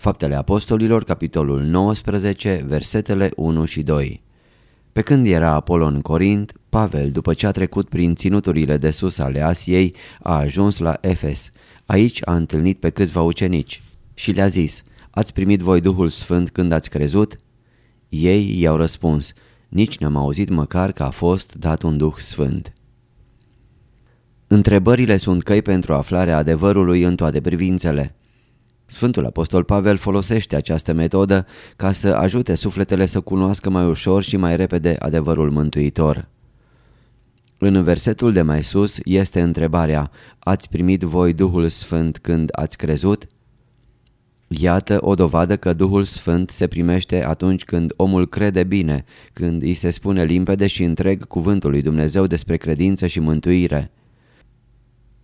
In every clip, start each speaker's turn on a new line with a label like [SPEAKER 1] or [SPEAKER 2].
[SPEAKER 1] Faptele Apostolilor, capitolul 19, versetele 1 și 2 Pe când era Apollo în Corint, Pavel, după ce a trecut prin ținuturile de sus ale Asiei, a ajuns la Efes. Aici a întâlnit pe câțiva ucenici și le-a zis, Ați primit voi Duhul Sfânt când ați crezut? Ei i-au răspuns, nici n-am auzit măcar că a fost dat un Duh Sfânt. Întrebările sunt căi pentru aflarea adevărului în toate privințele. Sfântul Apostol Pavel folosește această metodă ca să ajute sufletele să cunoască mai ușor și mai repede adevărul mântuitor. În versetul de mai sus este întrebarea, ați primit voi Duhul Sfânt când ați crezut? Iată o dovadă că Duhul Sfânt se primește atunci când omul crede bine, când îi se spune limpede și întreg cuvântul lui Dumnezeu despre credință și mântuire.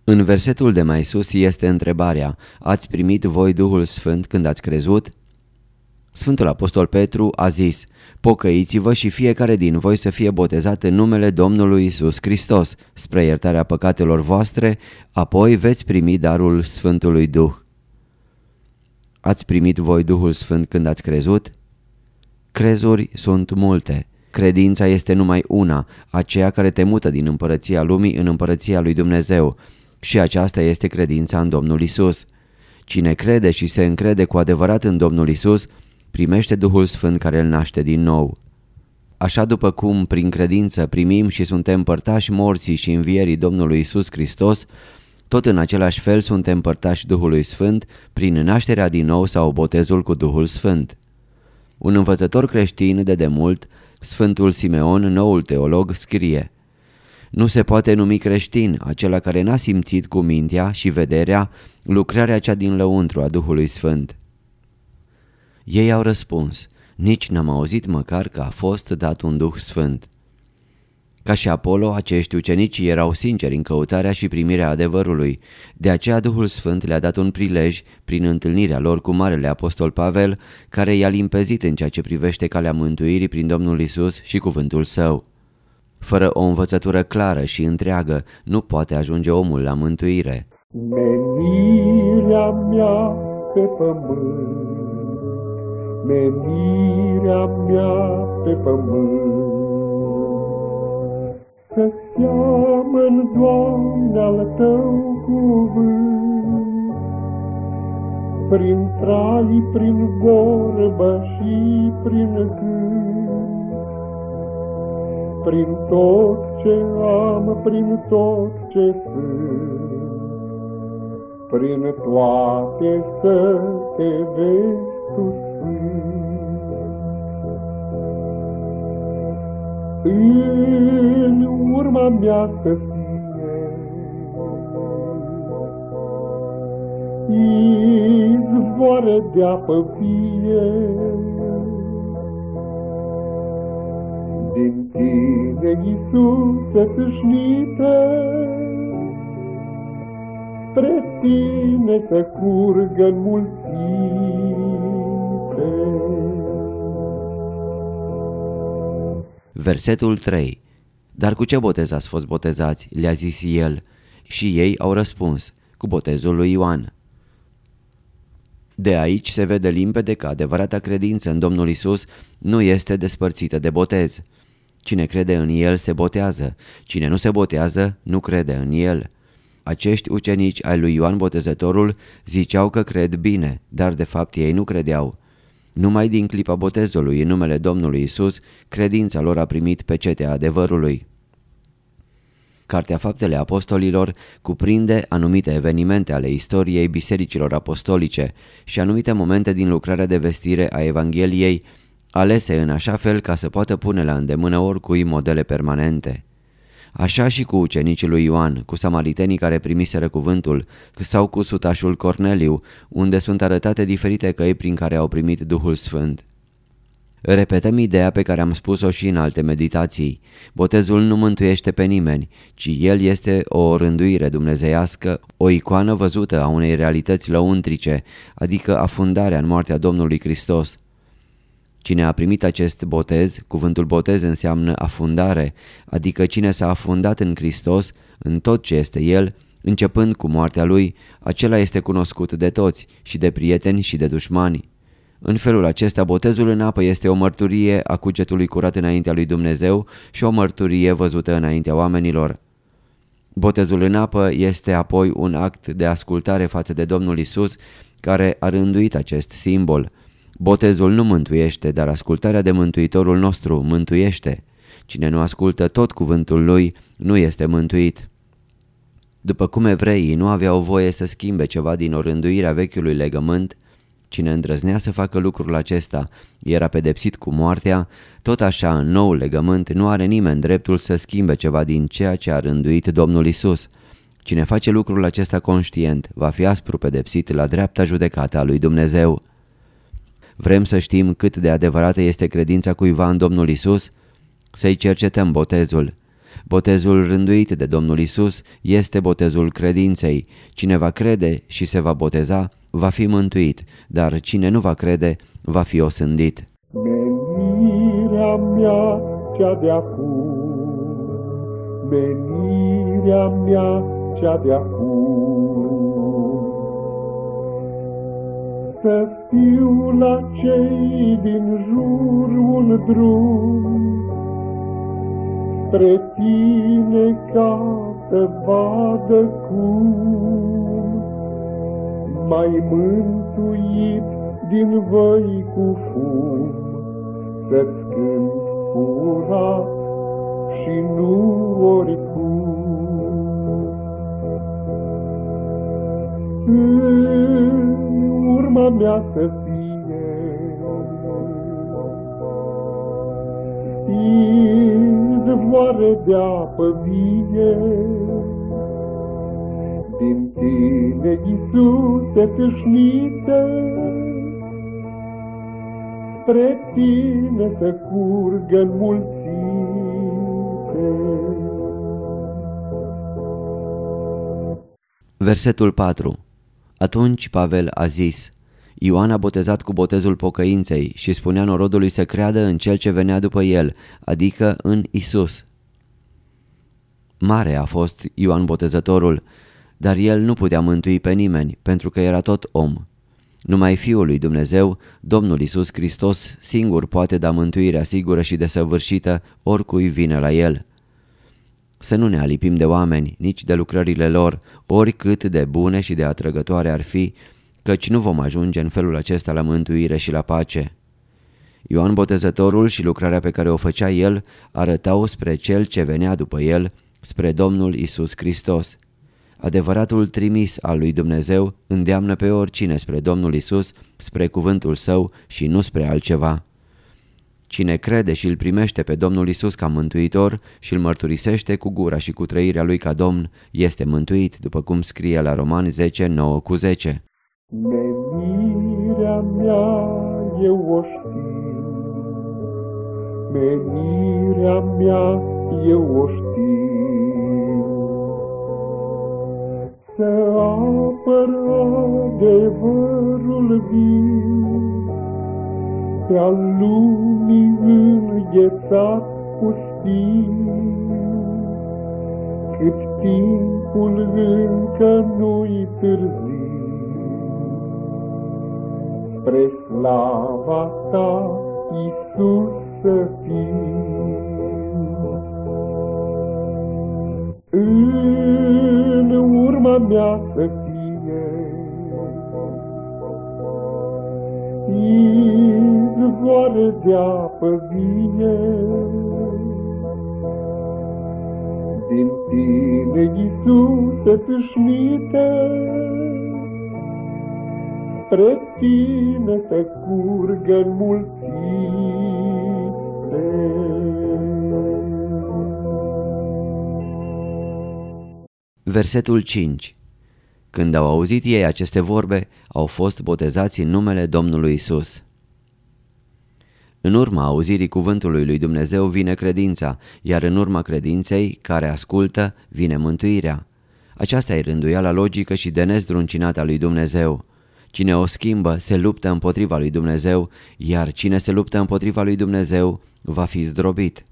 [SPEAKER 1] În versetul de mai sus este întrebarea, ați primit voi Duhul Sfânt când ați crezut? Sfântul Apostol Petru a zis, pocăiți-vă și fiecare din voi să fie botezat în numele Domnului Isus Hristos, spre iertarea păcatelor voastre, apoi veți primi darul Sfântului Duh. Ați primit voi Duhul Sfânt când ați crezut? Crezuri sunt multe. Credința este numai una, aceea care te mută din împărăția lumii în împărăția lui Dumnezeu. Și aceasta este credința în Domnul Isus. Cine crede și se încrede cu adevărat în Domnul Isus, primește Duhul Sfânt care îl naște din nou. Așa după cum prin credință primim și suntem părtași morții și învierii Domnului Isus Hristos, tot în același fel suntem părtași Duhului Sfânt prin nașterea din nou sau botezul cu Duhul Sfânt. Un învățător creștin de demult, Sfântul Simeon, noul teolog, scrie Nu se poate numi creștin acela care n-a simțit cu mintea și vederea lucrarea cea din lăuntru a Duhului Sfânt. Ei au răspuns, nici n-am auzit măcar că a fost dat un Duh Sfânt. Ca și Apollo, acești ucenici erau sinceri în căutarea și primirea adevărului, de aceea Duhul Sfânt le-a dat un prilej prin întâlnirea lor cu Marele Apostol Pavel, care i-a limpezit în ceea ce privește calea mântuirii prin Domnul Isus și cuvântul său. Fără o învățătură clară și întreagă, nu poate ajunge omul la mântuire.
[SPEAKER 2] Menirea mea pe pământ, menirea mea pe pământ, să seamăn, Doamne, al Tău cuvânt. Prin trai, prin vorbă și prin gând, Prin tot ce am, prin tot ce sunt, Prin toate să te vezi tu sfânt. în urma mea să fie. Izvoare de apă vie, tine, Iisuse, tâșnite, spre tine să curgă mulțime.
[SPEAKER 1] Versetul 3 Dar cu ce botez ați fost botezați? Le-a zis el. Și ei au răspuns, cu botezul lui Ioan. De aici se vede limpede că adevărata credință în Domnul Isus nu este despărțită de botez. Cine crede în El se botează, cine nu se botează nu crede în El. Acești ucenici ai lui Ioan Botezătorul ziceau că cred bine, dar de fapt ei nu credeau. Numai din clipa botezului în numele Domnului Isus, credința lor a primit pecetea adevărului. Cartea Faptele Apostolilor cuprinde anumite evenimente ale istoriei bisericilor apostolice și anumite momente din lucrarea de vestire a Evangheliei, alese în așa fel ca să poată pune la îndemână oricui modele permanente. Așa și cu ucenicii lui Ioan, cu samaritenii care primiseră cuvântul, sau cu sutașul Corneliu, unde sunt arătate diferite căi prin care au primit Duhul Sfânt. Repetăm ideea pe care am spus-o și în alte meditații. Botezul nu mântuiește pe nimeni, ci el este o rânduire dumnezeiască, o icoană văzută a unei realități lăuntrice, adică afundarea în moartea Domnului Hristos. Cine a primit acest botez, cuvântul botez înseamnă afundare, adică cine s-a afundat în Hristos, în tot ce este El, începând cu moartea Lui, acela este cunoscut de toți, și de prieteni și de dușmani. În felul acesta, botezul în apă este o mărturie a cugetului curat înaintea lui Dumnezeu și o mărturie văzută înaintea oamenilor. Botezul în apă este apoi un act de ascultare față de Domnul Isus, care a rânduit acest simbol. Botezul nu mântuiește, dar ascultarea de Mântuitorul nostru mântuiește. Cine nu ascultă tot cuvântul lui nu este mântuit. După cum evreii nu aveau voie să schimbe ceva din orânduirea vechiului legământ, Cine îndrăznea să facă lucrul acesta era pedepsit cu moartea, tot așa în nou legământ nu are nimeni dreptul să schimbe ceva din ceea ce a rânduit Domnul Isus. Cine face lucrul acesta conștient va fi aspru pedepsit la dreapta judecată a lui Dumnezeu. Vrem să știm cât de adevărată este credința cuiva în Domnul Isus? Să-i cercetăm botezul. Botezul rânduit de Domnul Isus este botezul credinței. Cine va crede și se va boteza, va fi mântuit, dar cine nu va crede, va fi osândit.
[SPEAKER 2] Menirea mea cea de acum, menirea mea cea de acum, să fiu la cei din jurul drum, spre tine ca să vadă cum mai mântuit din văi cu fum, Să-ți cânt curat și nu oricum. În urma mea să fie izvoare de apă vie, din tine, Iisuse, câșnite, spre tine să curgă mulțite.
[SPEAKER 1] Versetul 4 Atunci Pavel a zis, Ioan a botezat cu botezul pocăinței și spunea norodului să creadă în cel ce venea după el, adică în Isus. Mare a fost Ioan Botezătorul, dar el nu putea mântui pe nimeni, pentru că era tot om. Numai Fiul lui Dumnezeu, Domnul Isus Hristos, singur poate da mântuirea sigură și desăvârșită oricui vine la El. Să nu ne alipim de oameni, nici de lucrările lor, oricât de bune și de atrăgătoare ar fi, căci nu vom ajunge în felul acesta la mântuire și la pace. Ioan Botezătorul și lucrarea pe care o făcea el arătau spre cel ce venea după el, spre Domnul Isus Hristos. Adevăratul trimis al lui Dumnezeu îndeamnă pe oricine spre Domnul Isus, spre cuvântul său și nu spre altceva. Cine crede și îl primește pe Domnul Isus ca mântuitor și îl mărturisește cu gura și cu trăirea lui ca Domn, este mântuit, după cum scrie la Romani 10, 9 cu 10.
[SPEAKER 2] Menirea mea eu o știu, menirea mea eu o știu, să apăr adevărul viu, pe-al lumii înghețat pustiu, cât timpul încă nu-i târziu. Spre slava ta, Iisus, să fiu. urma mea să fie. izvoare de apă vie. Din tine, Iisuse, tâșnite, spre tine se curgă
[SPEAKER 1] Versetul 5 Când au auzit ei aceste vorbe, au fost botezați în numele Domnului Isus. În urma auzirii cuvântului lui Dumnezeu vine credința, iar în urma credinței, care ascultă, vine mântuirea. Aceasta e rânduiala logică și de nezdruncinată a lui Dumnezeu. Cine o schimbă se luptă împotriva lui Dumnezeu, iar cine se luptă împotriva lui Dumnezeu va fi zdrobit.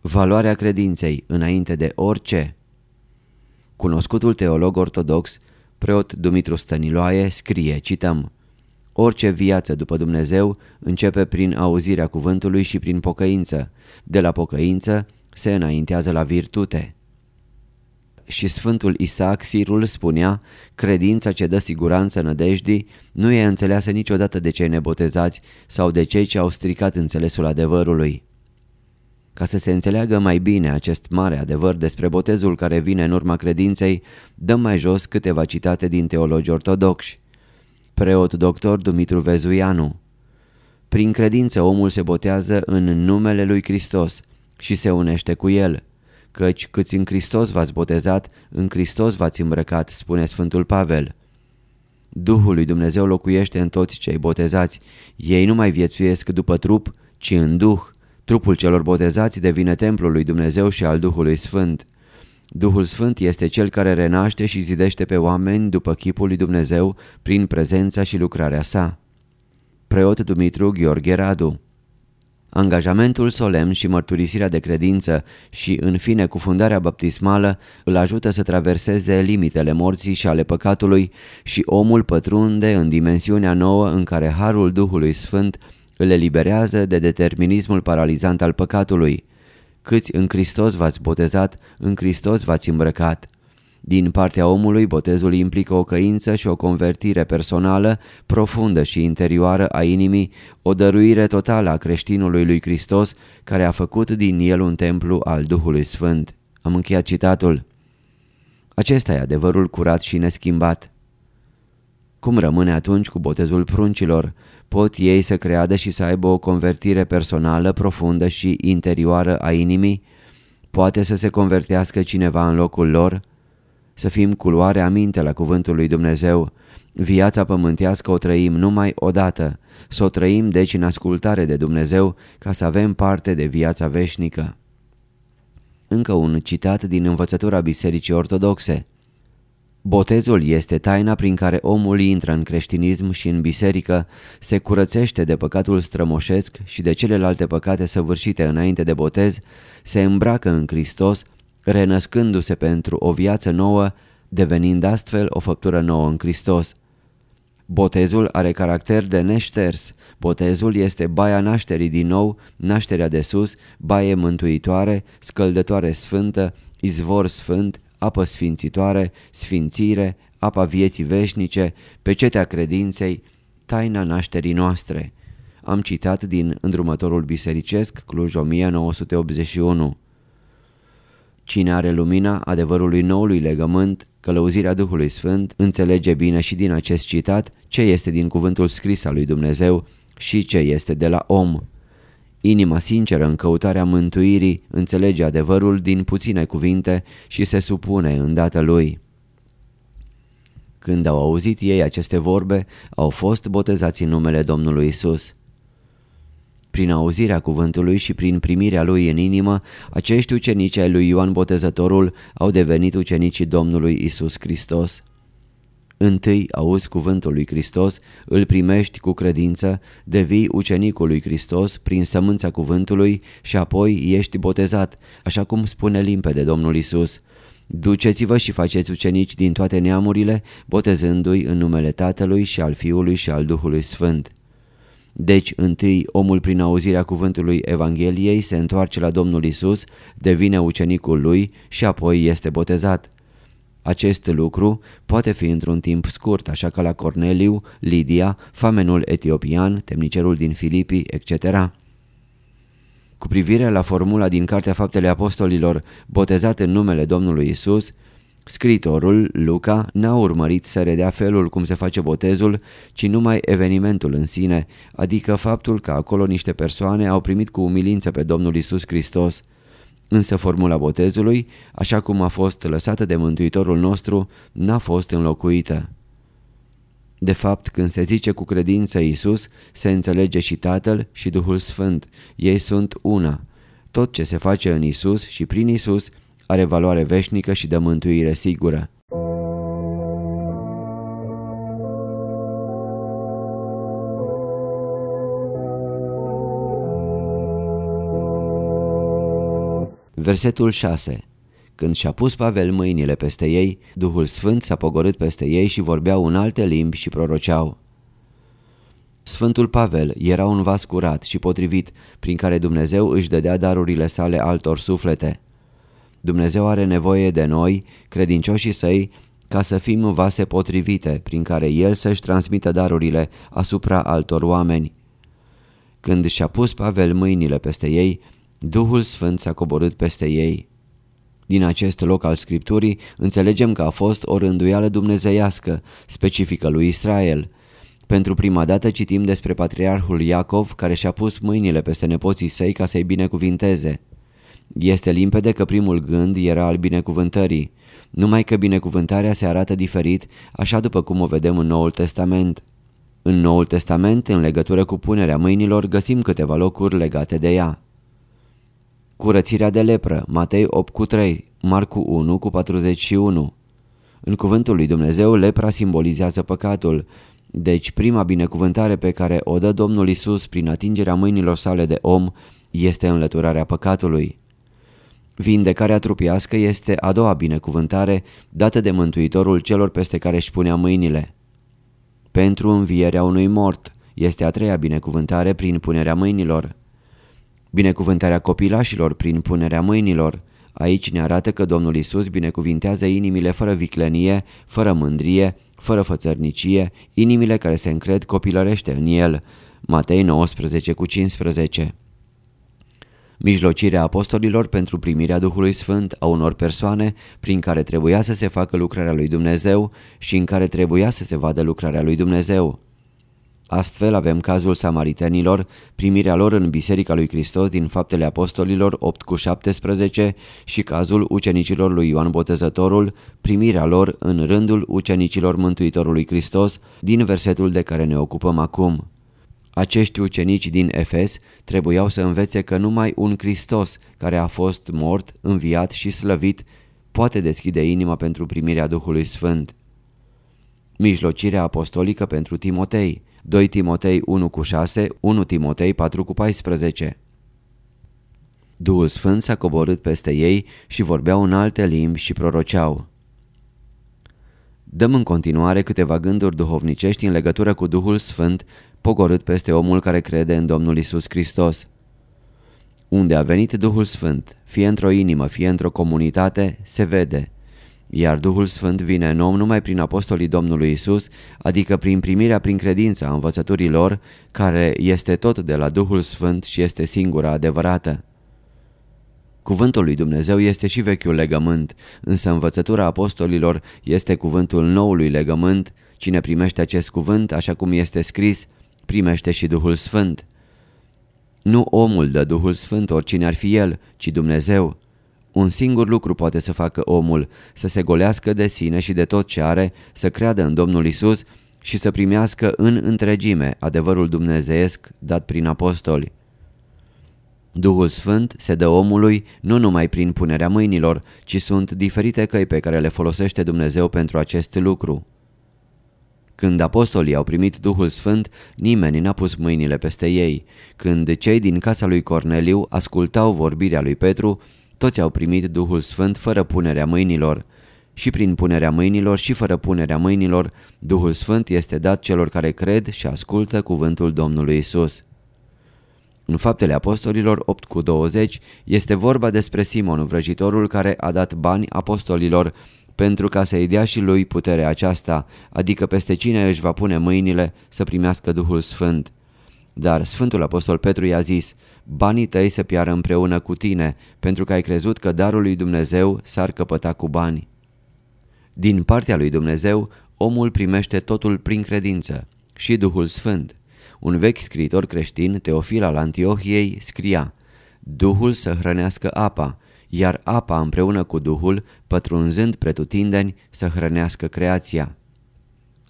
[SPEAKER 1] Valoarea credinței înainte de orice. Cunoscutul teolog ortodox, preot Dumitru Stăniloae, scrie, cităm, Orice viață după Dumnezeu începe prin auzirea cuvântului și prin pocăință. De la pocăință se înaintează la virtute și Sfântul Isaac Sirul spunea, credința ce dă siguranță nădejdii nu e înțeleasă niciodată de cei nebotezați sau de cei ce au stricat înțelesul adevărului. Ca să se înțeleagă mai bine acest mare adevăr despre botezul care vine în urma credinței, dăm mai jos câteva citate din teologi ortodoxi. Preot doctor Dumitru Vezuianu Prin credință omul se botează în numele lui Hristos și se unește cu el – căci câți în Hristos v-ați botezat, în Hristos v-ați îmbrăcat, spune Sfântul Pavel. Duhul lui Dumnezeu locuiește în toți cei botezați. Ei nu mai viețuiesc după trup, ci în Duh. Trupul celor botezați devine templul lui Dumnezeu și al Duhului Sfânt. Duhul Sfânt este cel care renaște și zidește pe oameni după chipul lui Dumnezeu prin prezența și lucrarea sa. Preot Dumitru Gheorghe Radu Angajamentul solemn și mărturisirea de credință și, în fine, cufundarea baptismală îl ajută să traverseze limitele morții și ale păcatului și omul pătrunde în dimensiunea nouă în care Harul Duhului Sfânt îl eliberează de determinismul paralizant al păcatului. Câți în Hristos v-ați botezat, în Hristos v-ați îmbrăcat. Din partea omului, botezul implică o căință și o convertire personală, profundă și interioară a inimii, o dăruire totală a creștinului lui Hristos, care a făcut din el un templu al Duhului Sfânt. Am încheiat citatul. Acesta e adevărul curat și neschimbat. Cum rămâne atunci cu botezul pruncilor? Pot ei să creadă și să aibă o convertire personală, profundă și interioară a inimii? Poate să se convertească cineva în locul lor? Să fim culoare aminte la cuvântul lui Dumnezeu. Viața pământească o trăim numai odată, să o trăim deci în ascultare de Dumnezeu ca să avem parte de viața veșnică. Încă un citat din învățătura Bisericii Ortodoxe. Botezul este taina prin care omul intră în creștinism și în biserică, se curățește de păcatul strămoșesc și de celelalte păcate săvârșite înainte de botez, se îmbracă în Hristos renăscându-se pentru o viață nouă, devenind astfel o făptură nouă în Hristos. Botezul are caracter de neșters. Botezul este baia nașterii din nou, nașterea de sus, baie mântuitoare, scăldătoare sfântă, izvor sfânt, apă sfințitoare, sfințire, apa vieții veșnice, pecetea credinței, taina nașterii noastre. Am citat din îndrumătorul bisericesc Cluj 1981. Cine are lumina adevărului noului legământ, călăuzirea Duhului Sfânt, înțelege bine și din acest citat ce este din cuvântul scris al lui Dumnezeu și ce este de la om. Inima sinceră în căutarea mântuirii înțelege adevărul din puține cuvinte și se supune îndată lui. Când au auzit ei aceste vorbe, au fost botezați în numele Domnului Isus. Prin auzirea cuvântului și prin primirea lui în inimă, acești ucenici ai lui Ioan Botezătorul au devenit ucenicii Domnului Isus Hristos. Întâi auzi cuvântul lui Hristos, îl primești cu credință, devii ucenicul lui Hristos prin sămânța cuvântului și apoi ești botezat, așa cum spune limpede Domnul Isus. Duceți-vă și faceți ucenici din toate neamurile, botezându-i în numele Tatălui și al Fiului și al Duhului Sfânt. Deci, întâi, omul prin auzirea cuvântului Evangheliei se întoarce la Domnul Isus, devine ucenicul lui și apoi este botezat. Acest lucru poate fi într-un timp scurt, așa că la Corneliu, Lidia, famenul etiopian, temnicerul din Filipii, etc. Cu privire la formula din Cartea Faptele Apostolilor, botezat în numele Domnului Isus, scritorul, Luca, n-a urmărit să redea felul cum se face botezul, ci numai evenimentul în sine, adică faptul că acolo niște persoane au primit cu umilință pe Domnul Isus Hristos, Însă formula botezului, așa cum a fost lăsată de Mântuitorul nostru, n-a fost înlocuită. De fapt, când se zice cu credință Iisus, se înțelege și Tatăl și Duhul Sfânt. Ei sunt una. Tot ce se face în Isus și prin Isus are valoare veșnică și de mântuire sigură. Versetul 6 Când și-a pus Pavel mâinile peste ei, Duhul Sfânt s-a pogorât peste ei și vorbeau în alte limbi și proroceau. Sfântul Pavel era un vas curat și potrivit, prin care Dumnezeu își dădea darurile sale altor suflete. Dumnezeu are nevoie de noi, credincioșii săi, ca să fim vase potrivite, prin care El să-și transmită darurile asupra altor oameni. Când și-a pus Pavel mâinile peste ei, Duhul Sfânt s-a coborât peste ei. Din acest loc al Scripturii înțelegem că a fost o rânduială dumnezeiască, specifică lui Israel. Pentru prima dată citim despre patriarhul Iacov care și-a pus mâinile peste nepoții săi ca să-i binecuvinteze. Este limpede că primul gând era al binecuvântării, numai că binecuvântarea se arată diferit, așa după cum o vedem în Noul Testament. În Noul Testament, în legătură cu punerea mâinilor, găsim câteva locuri legate de ea. Curățirea de lepră, Matei 8 cu 3, Marcu 1 cu 41. În cuvântul lui Dumnezeu, lepra simbolizează păcatul, deci prima binecuvântare pe care o dă Domnul Isus prin atingerea mâinilor sale de om este înlăturarea păcatului. Vindecarea trupiască este a doua binecuvântare dată de Mântuitorul celor peste care își punea mâinile. Pentru învierea unui mort este a treia binecuvântare prin punerea mâinilor. Binecuvântarea copilașilor prin punerea mâinilor. Aici ne arată că Domnul Isus binecuvintează inimile fără viclenie, fără mândrie, fără fățărnicie, inimile care se încred copilărește în El. Matei 19 cu 15 Mijlocirea apostolilor pentru primirea Duhului Sfânt a unor persoane prin care trebuia să se facă lucrarea lui Dumnezeu și în care trebuia să se vadă lucrarea lui Dumnezeu. Astfel avem cazul samaritenilor, primirea lor în Biserica lui Hristos din Faptele Apostolilor 8 cu 17 și cazul ucenicilor lui Ioan Botezătorul, primirea lor în rândul ucenicilor Mântuitorului Hristos din versetul de care ne ocupăm acum. Acești ucenici din Efes trebuiau să învețe că numai un Hristos care a fost mort, înviat și slăvit poate deschide inima pentru primirea Duhului Sfânt. Mijlocirea apostolică pentru Timotei 2 Timotei 1 cu 6, 1 Timotei 4 cu 14. Duhul Sfânt s-a coborât peste ei și vorbeau în alte limbi și proroceau. Dăm în continuare câteva gânduri duhovnicești în legătură cu Duhul Sfânt pogorât peste omul care crede în Domnul Isus Hristos. Unde a venit Duhul Sfânt, fie într-o inimă, fie într-o comunitate, se vede – iar Duhul Sfânt vine în om numai prin apostolii Domnului Isus, adică prin primirea prin credința învățăturii lor, care este tot de la Duhul Sfânt și este singura adevărată. Cuvântul lui Dumnezeu este și vechiul legământ, însă învățătura apostolilor este cuvântul noului legământ. Cine primește acest cuvânt, așa cum este scris, primește și Duhul Sfânt. Nu omul dă Duhul Sfânt, oricine ar fi el, ci Dumnezeu. Un singur lucru poate să facă omul, să se golească de sine și de tot ce are, să creadă în Domnul Isus și să primească în întregime adevărul dumnezeiesc dat prin apostoli. Duhul Sfânt se dă omului nu numai prin punerea mâinilor, ci sunt diferite căi pe care le folosește Dumnezeu pentru acest lucru. Când apostolii au primit Duhul Sfânt, nimeni n-a pus mâinile peste ei. Când cei din casa lui Corneliu ascultau vorbirea lui Petru, toți au primit Duhul Sfânt fără punerea mâinilor. Și prin punerea mâinilor și fără punerea mâinilor, Duhul Sfânt este dat celor care cred și ascultă cuvântul Domnului Isus. În faptele apostolilor 8 cu 20 este vorba despre Simon, vrăjitorul care a dat bani apostolilor pentru ca să-i dea și lui puterea aceasta, adică peste cine își va pune mâinile să primească Duhul Sfânt. Dar Sfântul Apostol Petru i-a zis, banii tăi să piară împreună cu tine, pentru că ai crezut că darul lui Dumnezeu s-ar căpăta cu bani. Din partea lui Dumnezeu, omul primește totul prin credință, și Duhul Sfânt. Un vechi scriitor creștin, Teofil al Antiohiei, scria Duhul să hrănească apa, iar apa împreună cu Duhul, pătrunzând pretutindeni, să hrănească creația.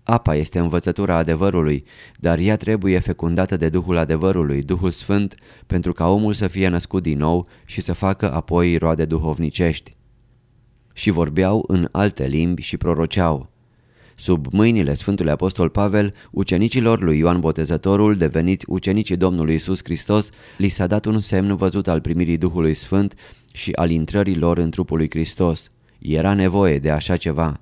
[SPEAKER 1] Apa este învățătura adevărului, dar ea trebuie fecundată de Duhul adevărului, Duhul Sfânt, pentru ca omul să fie născut din nou și să facă apoi roade duhovnicești. Și vorbeau în alte limbi și proroceau. Sub mâinile Sfântului Apostol Pavel, ucenicilor lui Ioan Botezătorul, deveniți ucenicii Domnului Isus Hristos, li s-a dat un semn văzut al primirii Duhului Sfânt și al intrării lor în trupul lui Hristos. Era nevoie de așa ceva.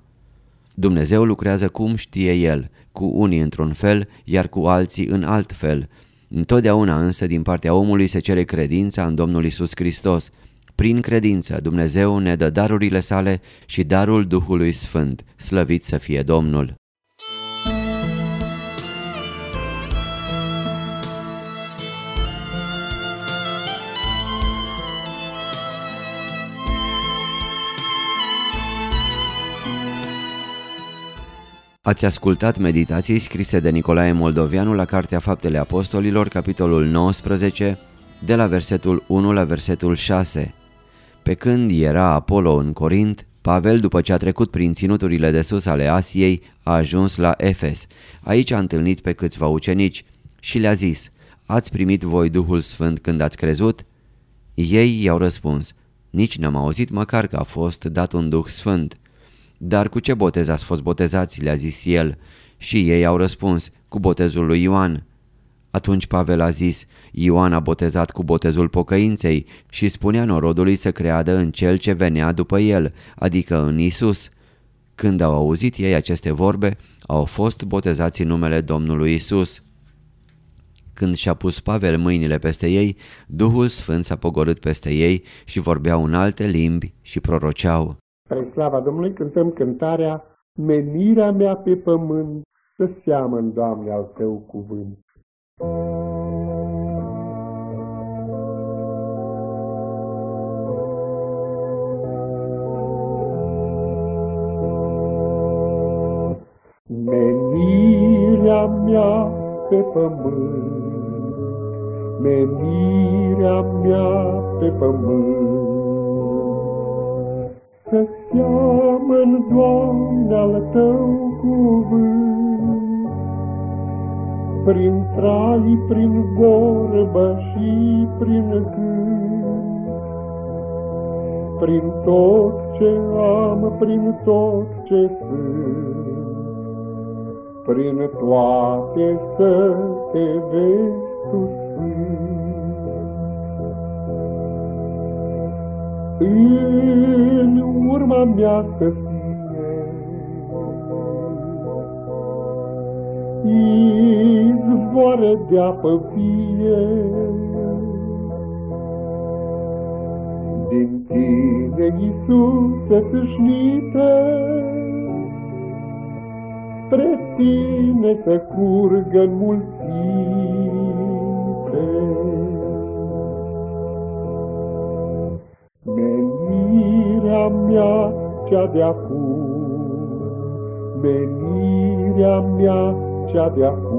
[SPEAKER 1] Dumnezeu lucrează cum știe El, cu unii într-un fel, iar cu alții în alt fel. Întotdeauna însă din partea omului se cere credința în Domnul Isus Hristos. Prin credință Dumnezeu ne dă darurile sale și darul Duhului Sfânt, slăvit să fie Domnul. Ați ascultat meditații scrise de Nicolae Moldovianu la Cartea Faptele Apostolilor, capitolul 19, de la versetul 1 la versetul 6. Pe când era Apollo în Corint, Pavel, după ce a trecut prin ținuturile de sus ale Asiei, a ajuns la Efes. Aici a întâlnit pe câțiva ucenici și le-a zis, Ați primit voi Duhul Sfânt când ați crezut? Ei i-au răspuns, Nici n-am auzit măcar că a fost dat un Duh Sfânt. Dar cu ce botez ați fost botezați? le-a zis el. Și ei au răspuns, cu botezul lui Ioan. Atunci Pavel a zis, Ioan a botezat cu botezul pocăinței și spunea norodului să creadă în cel ce venea după el, adică în Isus. Când au auzit ei aceste vorbe, au fost botezați în numele Domnului Isus. Când și-a pus Pavel mâinile peste ei, Duhul Sfânt s-a pogorât peste ei și vorbeau în alte limbi și proroceau.
[SPEAKER 2] Spre slava Domnului cântăm cântarea Menirea mea pe pământ să seamăn, Doamne, al Tău cuvânt. Menirea mea pe pământ, menirea mea pe pământ, să seamăn, Doamne, al Tău cuvânt. Prin trai, prin vorbă și prin gând, Prin tot ce am, prin tot ce sunt, Prin toate să te vezi tu sfânt. în urma mea să fie. Izvoare de apă vie, din tine, Iisuse, tâșnite, spre tine să curgă în mulțime. Menirea mea cea de acum, menirea mea cea de acum.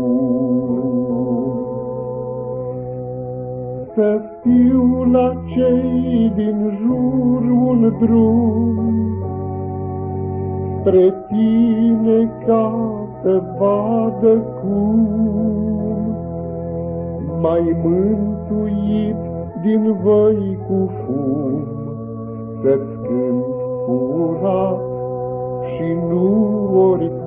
[SPEAKER 2] Să fiu la cei din jur un drum, spre tine ca să vadă cum mai mântuit din voi cu fum, să-ți cânt curat și nu oricum.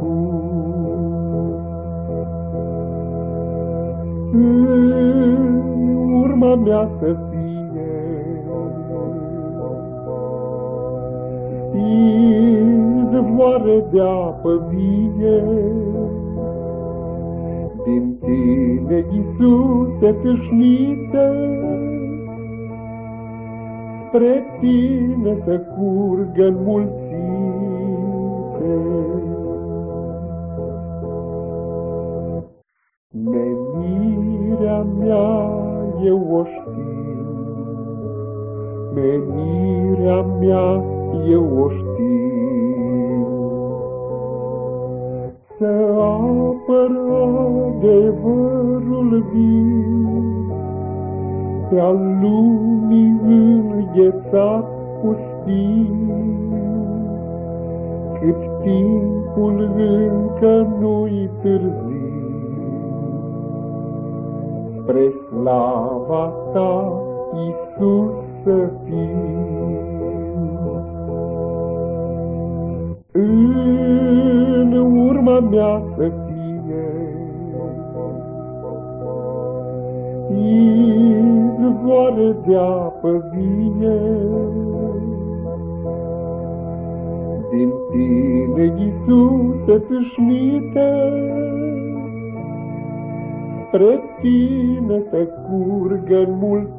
[SPEAKER 2] În urma mea să fie izvoare de apă vie, din tine, Iisuse, tâșnite, spre tine să curgă în mulțime. Menirea mea eu o știu, Menirea mea eu o știu, Să apăr adevărul viu, Pe-al lumii înghețat pustiu, Cât timpul încă nu-i târziu, spre slava ta, Iisus, să fiu. În urma mea să fie. Izvoare de apă vie, din tine, Iisuse, tâșnite, spre tine să curgă mulțime.